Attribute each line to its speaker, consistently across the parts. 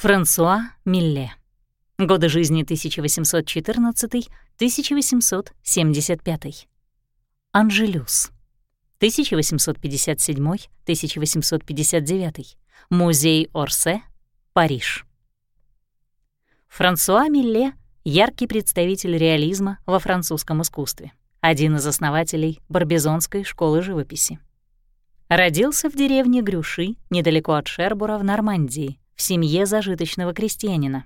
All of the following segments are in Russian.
Speaker 1: Франсуа Милле. Годы жизни 1814-1875. Анжелюс. 1857-1859. Музей Орсе, Париж. Франсуа Милле — яркий представитель реализма во французском искусстве, один из основателей Барбизонской школы живописи. Родился в деревне Грюши, недалеко от Шербура в Нормандии, в семье зажиточного крестьянина.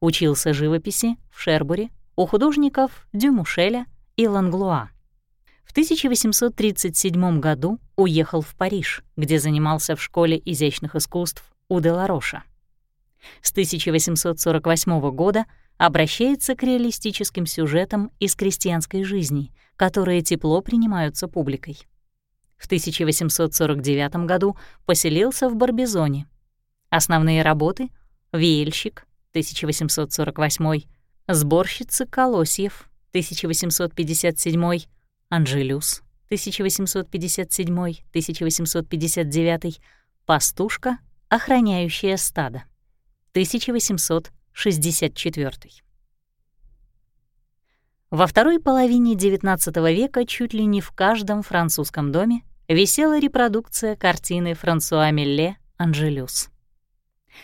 Speaker 1: Учился живописи в Шербуре у художников Дюмушеля и Ланглуа. В 1837 году уехал в Париж, где занимался в школе изящных искусств у Делароша. С 1848 года обращается к реалистическим сюжетам из крестьянской жизни, которые тепло принимаются публикой. В 1849 году поселился в Барбизоне, Основные работы — «Веельщик» 1848, «Сборщица колосьев» 1857, «Анжелюс» 1857-1859, «Пастушка, охраняющая стадо» 1864. Во второй половине XIX века чуть ли не в каждом французском доме висела репродукция картины Франсуа Милле «Анжелюс».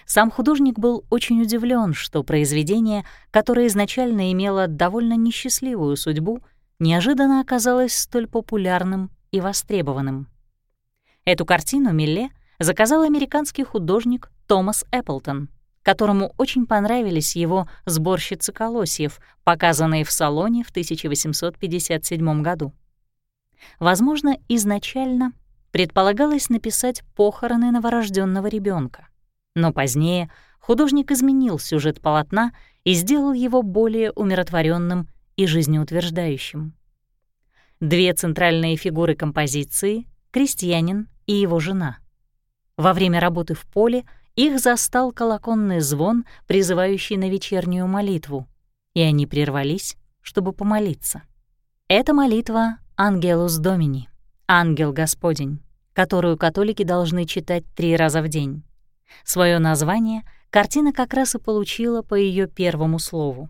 Speaker 1: Сам художник был очень удивлен, что произведение, которое изначально имело довольно несчастливую судьбу, неожиданно оказалось столь популярным и востребованным. Эту картину Милле заказал американский художник Томас Эпплтон, которому очень понравились его сборщицы колосьев, показанные в салоне в 1857 году. Возможно, изначально предполагалось написать похороны новорожденного ребенка. Но позднее художник изменил сюжет полотна и сделал его более умиротворенным и жизнеутверждающим. Две центральные фигуры композиции — крестьянин и его жена. Во время работы в поле их застал колоконный звон, призывающий на вечернюю молитву, и они прервались, чтобы помолиться. Это молитва «Ангелус Домини» — «Ангел Господень», которую католики должны читать три раза в день. Свое название картина как раз и получила по ее первому слову.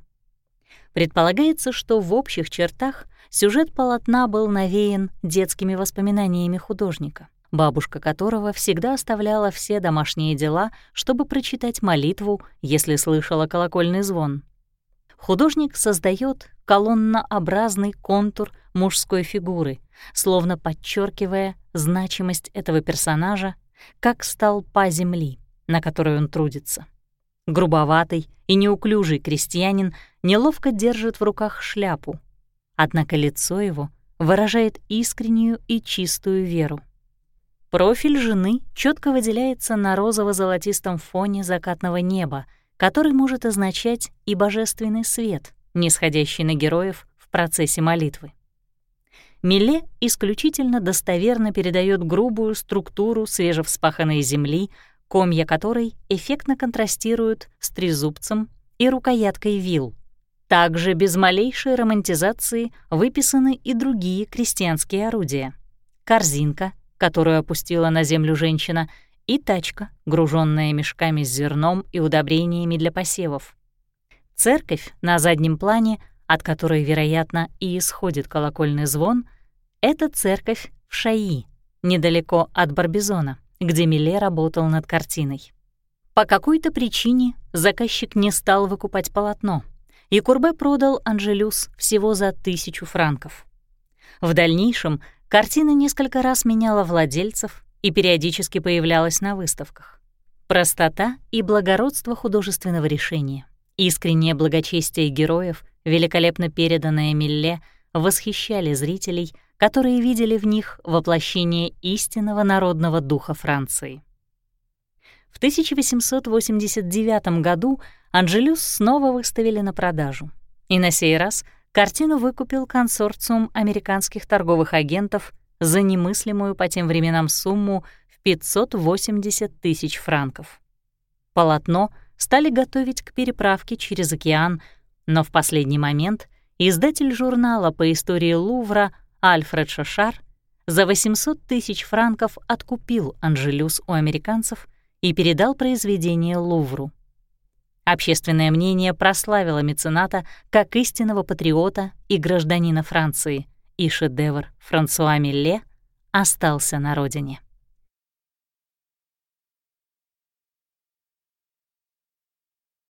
Speaker 1: Предполагается, что в общих чертах сюжет полотна был навеян детскими воспоминаниями художника, бабушка которого всегда оставляла все домашние дела, чтобы прочитать молитву, если слышала колокольный звон. Художник создает колоннообразный контур мужской фигуры, словно подчеркивая значимость этого персонажа как столпа земли на которой он трудится. Грубоватый и неуклюжий крестьянин неловко держит в руках шляпу, однако лицо его выражает искреннюю и чистую веру. Профиль жены четко выделяется на розово-золотистом фоне закатного неба, который может означать и божественный свет, нисходящий на героев в процессе молитвы. Милле исключительно достоверно передает грубую структуру свежевспаханной земли, комья которой эффектно контрастируют с трезубцем и рукояткой вил. Также без малейшей романтизации выписаны и другие крестьянские орудия. Корзинка, которую опустила на землю женщина, и тачка, груженная мешками с зерном и удобрениями для посевов. Церковь на заднем плане, от которой, вероятно, и исходит колокольный звон, — это церковь в Шаи, недалеко от Барбизона где Миле работал над картиной. По какой-то причине заказчик не стал выкупать полотно, и Курбе продал Анжелюс всего за тысячу франков. В дальнейшем картина несколько раз меняла владельцев и периодически появлялась на выставках. Простота и благородство художественного решения, искреннее благочестие героев, великолепно переданное Милле, восхищали зрителей, которые видели в них воплощение истинного народного духа Франции. В 1889 году Анжелюс снова выставили на продажу, и на сей раз картину выкупил консорциум американских торговых агентов за немыслимую по тем временам сумму в 580 тысяч франков. Полотно стали готовить к переправке через океан, но в последний момент издатель журнала по истории Лувра Альфред Шашар за 800 тысяч франков откупил Анжелюс у американцев и передал произведение Лувру. Общественное мнение прославило мецената как истинного патриота и гражданина Франции, и шедевр Франсуа Милле остался на родине.